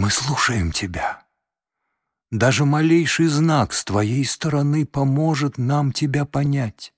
Мы слушаем тебя. Даже малейший знак с твоей стороны поможет нам тебя понять.